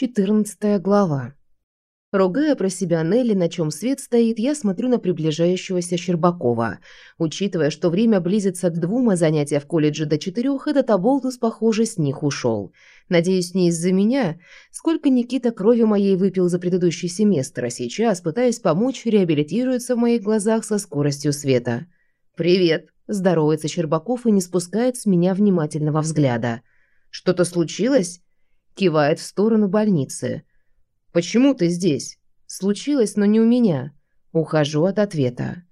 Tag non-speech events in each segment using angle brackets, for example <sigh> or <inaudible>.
14 глава. Ругая про себя Нелли, на чем свет стоит, я смотрю на приближающегося Щербакова. Учитывая, что время близится к двум, а занятия в колледже до четырех, этот оболтус, похоже, с них ушел. Надеюсь, не из-за меня. Сколько Никита крови моей выпил за предыдущий семестр, а сейчас, пытаясь помочь, реабилитируется в моих глазах со скоростью света. «Привет!» – здоровается Щербаков и не спускает с меня внимательного взгляда. «Что-то случилось?» Кивает в сторону больницы. «Почему ты здесь?» «Случилось, но не у меня». Ухожу от ответа.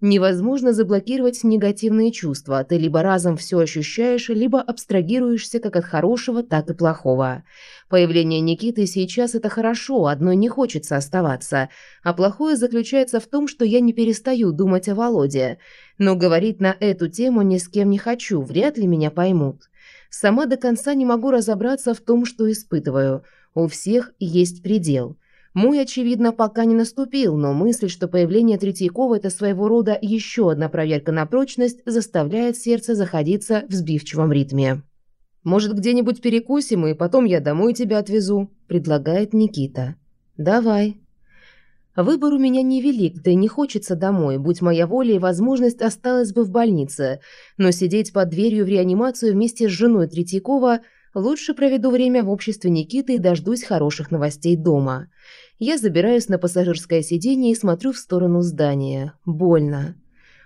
Невозможно заблокировать негативные чувства. Ты либо разом все ощущаешь, либо абстрагируешься как от хорошего, так и плохого. Появление Никиты сейчас это хорошо, одной не хочется оставаться. А плохое заключается в том, что я не перестаю думать о Володе. Но говорить на эту тему ни с кем не хочу, вряд ли меня поймут. Сама до конца не могу разобраться в том, что испытываю. У всех есть предел. Мой, очевидно, пока не наступил, но мысль, что появление Третьякова – это своего рода еще одна проверка на прочность, заставляет сердце заходиться в сбивчивом ритме. «Может, где-нибудь перекусим, и потом я домой тебя отвезу?» – предлагает Никита. «Давай», Выбор у меня невелик, да и не хочется домой. Будь моя воля и возможность, осталась бы в больнице. Но сидеть под дверью в реанимацию вместе с женой Третьякова лучше проведу время в обществе Никиты и дождусь хороших новостей дома. Я забираюсь на пассажирское сиденье и смотрю в сторону здания. Больно.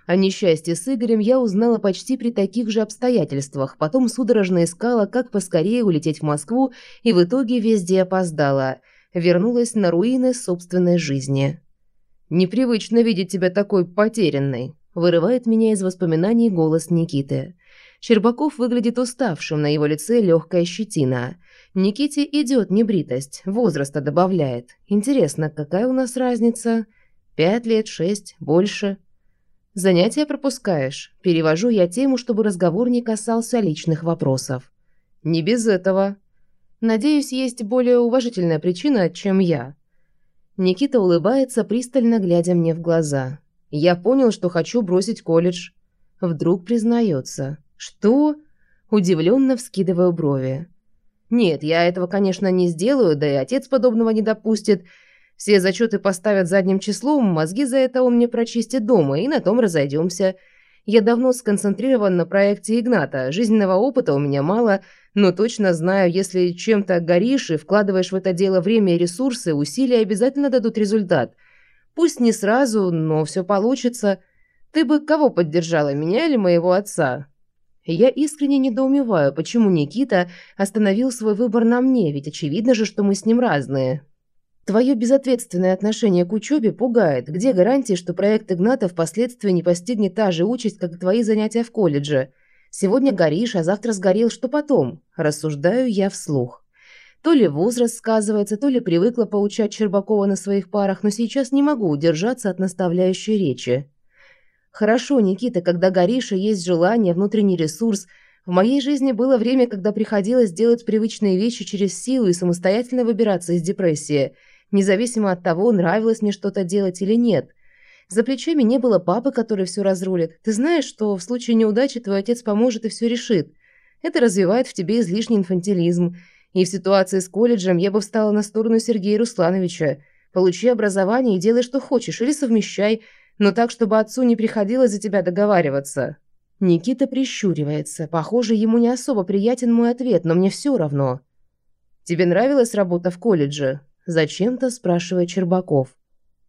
О несчастье с Игорем я узнала почти при таких же обстоятельствах, потом судорожно искала, как поскорее улететь в Москву, и в итоге везде опоздала – вернулась на руины собственной жизни. «Непривычно видеть тебя такой потерянной», – вырывает меня из воспоминаний голос Никиты. Щербаков выглядит уставшим, на его лице легкая щетина. Никите идет небритость, возраста добавляет. Интересно, какая у нас разница? Пять лет, шесть, больше? Занятия пропускаешь. Перевожу я тему, чтобы разговор не касался личных вопросов. Не без этого. Надеюсь, есть более уважительная причина, чем я. Никита улыбается, пристально глядя мне в глаза. Я понял, что хочу бросить колледж. Вдруг признается. Что? Удивленно вскидываю брови. Нет, я этого, конечно, не сделаю, да и отец подобного не допустит. Все зачеты поставят задним числом, мозги за это он мне прочистит дома, и на том разойдемся. Я давно сконцентрирован на проекте Игната, жизненного опыта у меня мало, но точно знаю, если чем-то горишь и вкладываешь в это дело время и ресурсы, усилия обязательно дадут результат. Пусть не сразу, но все получится. Ты бы кого поддержала, меня или моего отца? Я искренне недоумеваю, почему Никита остановил свой выбор на мне, ведь очевидно же, что мы с ним разные. Твое безответственное отношение к учебе пугает. Где гарантии, что проект Игната впоследствии не постигнет та же участь, как и твои занятия в колледже? Сегодня горишь, а завтра сгорел, что потом? Рассуждаю я вслух. То ли возраст сказывается, то ли привыкла поучать Щербакова на своих парах, но сейчас не могу удержаться от наставляющей речи. Хорошо, Никита, когда горишь и есть желание, внутренний ресурс. В моей жизни было время, когда приходилось делать привычные вещи через силу и самостоятельно выбираться из депрессии – независимо от того, нравилось мне что-то делать или нет. За плечами не было папы, который все разрулит. Ты знаешь, что в случае неудачи твой отец поможет и все решит. Это развивает в тебе излишний инфантилизм. И в ситуации с колледжем я бы встала на сторону Сергея Руслановича. Получи образование и делай, что хочешь, или совмещай, но так, чтобы отцу не приходилось за тебя договариваться». Никита прищуривается. Похоже, ему не особо приятен мой ответ, но мне все равно. «Тебе нравилась работа в колледже?» Зачем-то спрашивает Чербаков.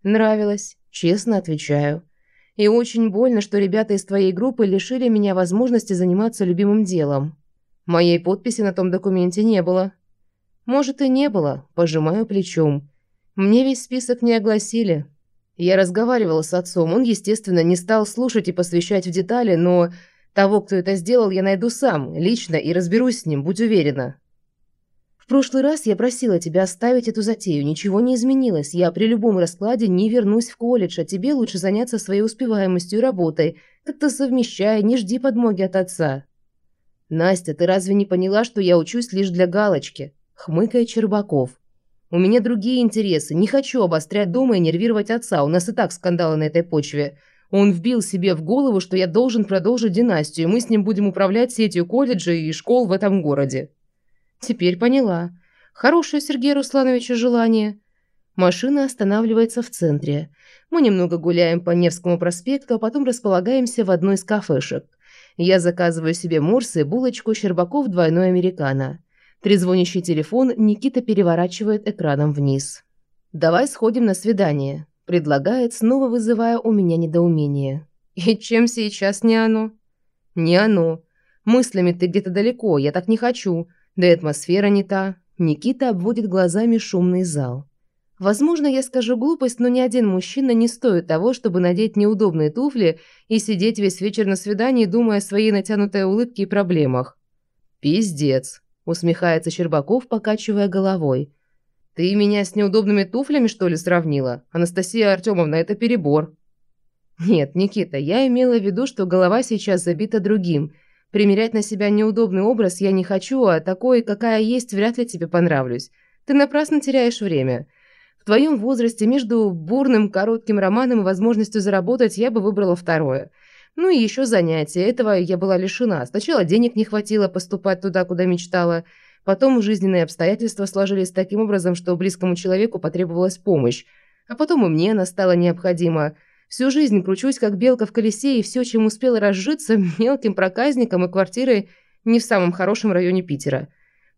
Нравилось, честно отвечаю. И очень больно, что ребята из твоей группы лишили меня возможности заниматься любимым делом. Моей подписи на том документе не было. Может и не было, пожимаю плечом. Мне весь список не огласили. Я разговаривала с отцом, он, естественно, не стал слушать и посвящать в детали, но того, кто это сделал, я найду сам, лично, и разберусь с ним, будь уверена. В прошлый раз я просила тебя оставить эту затею, ничего не изменилось. Я при любом раскладе не вернусь в колледж, а тебе лучше заняться своей успеваемостью и работой. Как-то совмещай, не жди подмоги от отца. Настя, ты разве не поняла, что я учусь лишь для галочки? Хмыкает Чербаков. У меня другие интересы. Не хочу обострять дома и нервировать отца. У нас и так скандалы на этой почве. Он вбил себе в голову, что я должен продолжить династию, и мы с ним будем управлять сетью колледжей и школ в этом городе. Теперь поняла. Хорошее, Сергей Руслановичу, желание. Машина останавливается в центре. Мы немного гуляем по Невскому проспекту, а потом располагаемся в одной из кафешек. Я заказываю себе морсы, булочку, Щербаков двойной американо. Трезвонящий телефон Никита переворачивает экраном вниз. «Давай сходим на свидание», – предлагает, снова вызывая у меня недоумение. «И чем сейчас не оно?» «Не оно. Мыслями ты где-то далеко, я так не хочу. Да и атмосфера не та». Никита обводит глазами шумный зал. Возможно, я скажу глупость, но ни один мужчина не стоит того, чтобы надеть неудобные туфли и сидеть весь вечер на свидании, думая о своей натянутой улыбке и проблемах. «Пиздец», – усмехается Щербаков, покачивая головой. «Ты меня с неудобными туфлями, что ли, сравнила? Анастасия Артемовна, это перебор». «Нет, Никита, я имела в виду, что голова сейчас забита другим. Примерять на себя неудобный образ я не хочу, а такой, какая есть, вряд ли тебе понравлюсь. Ты напрасно теряешь время». В твоем возрасте между бурным коротким романом и возможностью заработать я бы выбрала второе. Ну и еще занятия. Этого я была лишена. Сначала денег не хватило поступать туда, куда мечтала. Потом жизненные обстоятельства сложились таким образом, что близкому человеку потребовалась помощь. А потом и мне она стала необходима. Всю жизнь кручусь, как белка в колесе, и все, чем успела разжиться, <laughs> мелким проказником и квартирой не в самом хорошем районе Питера.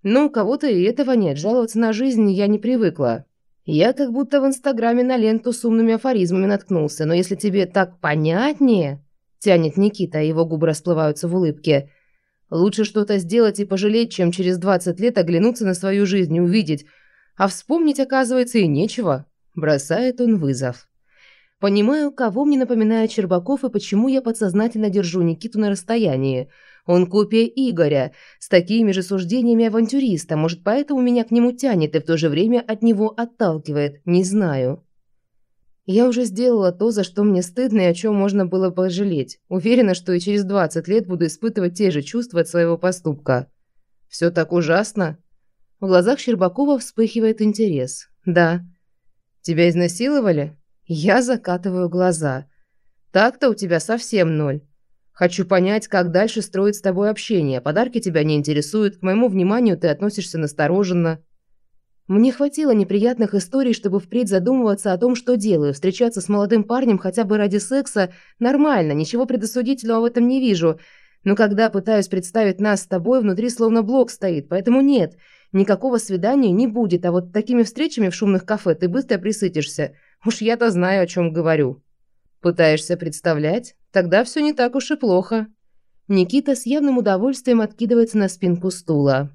Но у кого-то и этого нет. Жаловаться на жизнь я не привыкла. Я как будто в Инстаграме на ленту с умными афоризмами наткнулся, но если тебе так понятнее, тянет Никита, а его губы расплываются в улыбке. Лучше что-то сделать и пожалеть, чем через 20 лет оглянуться на свою жизнь и увидеть, а вспомнить, оказывается, и нечего. Бросает он вызов. Понимаю, кого мне напоминает Чербаков и почему я подсознательно держу Никиту на расстоянии – он копия Игоря, с такими же суждениями авантюриста. Может, поэтому меня к нему тянет и в то же время от него отталкивает. Не знаю. Я уже сделала то, за что мне стыдно и о чем можно было пожалеть. Уверена, что и через 20 лет буду испытывать те же чувства от своего поступка. Все так ужасно? В глазах Щербакова вспыхивает интерес. Да. Тебя изнасиловали? Я закатываю глаза. Так-то у тебя совсем ноль. Хочу понять, как дальше строить с тобой общение. Подарки тебя не интересуют, к моему вниманию ты относишься настороженно. Мне хватило неприятных историй, чтобы впредь задумываться о том, что делаю. Встречаться с молодым парнем хотя бы ради секса нормально, ничего предосудительного в этом не вижу. Но когда пытаюсь представить нас с тобой, внутри словно блок стоит, поэтому нет, никакого свидания не будет, а вот такими встречами в шумных кафе ты быстро присытишься. Уж я-то знаю, о чем говорю. Пытаешься представлять? Тогда все не так уж и плохо. Никита с явным удовольствием откидывается на спинку стула.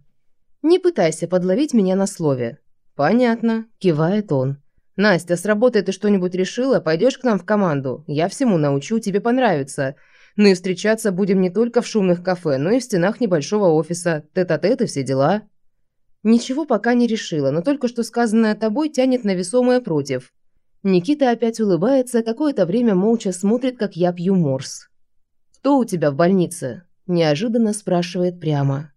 Не пытайся подловить меня на слове. Понятно, кивает он. Настя, с работы ты что-нибудь решила? Пойдешь к нам в команду? Я всему научу, тебе понравится. Ну и встречаться будем не только в шумных кафе, но и в стенах небольшого офиса. Тет-а-тет и все дела. Ничего пока не решила, но только что сказанное тобой тянет на весомое против. Никита опять улыбается, какое-то время молча смотрит, как я пью морс. «Кто у тебя в больнице?» – неожиданно спрашивает прямо.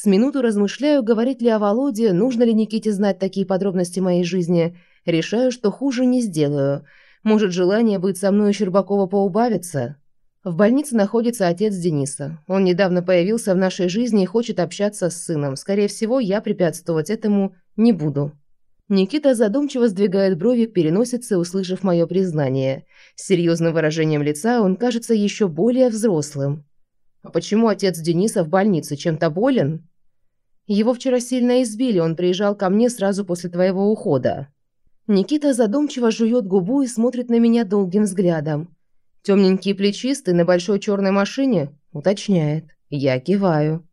С минуту размышляю, говорить ли о Володе, нужно ли Никите знать такие подробности моей жизни. Решаю, что хуже не сделаю. Может, желание быть со мной у Щербакова поубавится? В больнице находится отец Дениса. Он недавно появился в нашей жизни и хочет общаться с сыном. Скорее всего, я препятствовать этому не буду. Никита задумчиво сдвигает брови к переносице, услышав мое признание. С серьезным выражением лица он кажется еще более взрослым. «А почему отец Дениса в больнице? Чем-то болен?» «Его вчера сильно избили, он приезжал ко мне сразу после твоего ухода». Никита задумчиво жует губу и смотрит на меня долгим взглядом. «Темненький плечистый на большой черной машине?» – уточняет. Я киваю.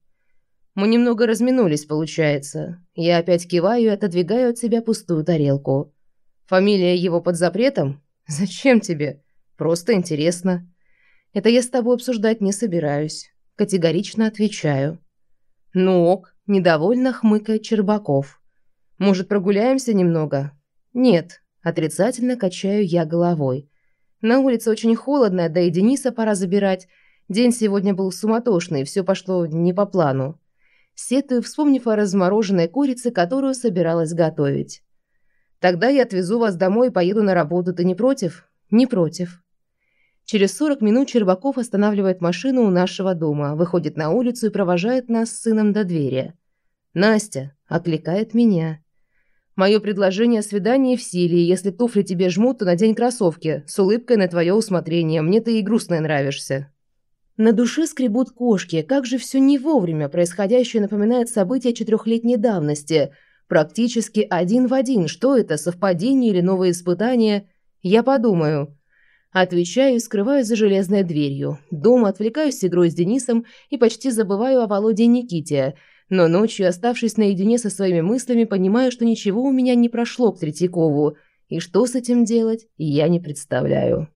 Мы немного разминулись, получается. Я опять киваю и отодвигаю от себя пустую тарелку. Фамилия его под запретом? Зачем тебе? Просто интересно. Это я с тобой обсуждать не собираюсь. Категорично отвечаю. Ну ок, недовольно хмыкает Чербаков. Может, прогуляемся немного? Нет, отрицательно качаю я головой. На улице очень холодно, да и Дениса пора забирать. День сегодня был суматошный, все пошло не по плану сетую, вспомнив о размороженной курице, которую собиралась готовить. «Тогда я отвезу вас домой и поеду на работу. Ты не против?» «Не против». Через 40 минут Чербаков останавливает машину у нашего дома, выходит на улицу и провожает нас с сыном до двери. «Настя!» – окликает меня. Мое предложение о свидании в силе, если туфли тебе жмут, то надень кроссовки. С улыбкой на твое усмотрение. Мне ты и грустная нравишься. На душе скребут кошки. Как же все не вовремя. Происходящее напоминает события четырехлетней давности. Практически один в один. Что это, совпадение или новое испытание? Я подумаю. Отвечаю и скрываюсь за железной дверью. Дома отвлекаюсь игрой с Денисом и почти забываю о Володе и Никите – но ночью, оставшись наедине со своими мыслями, понимаю, что ничего у меня не прошло к Третьякову, и что с этим делать, я не представляю.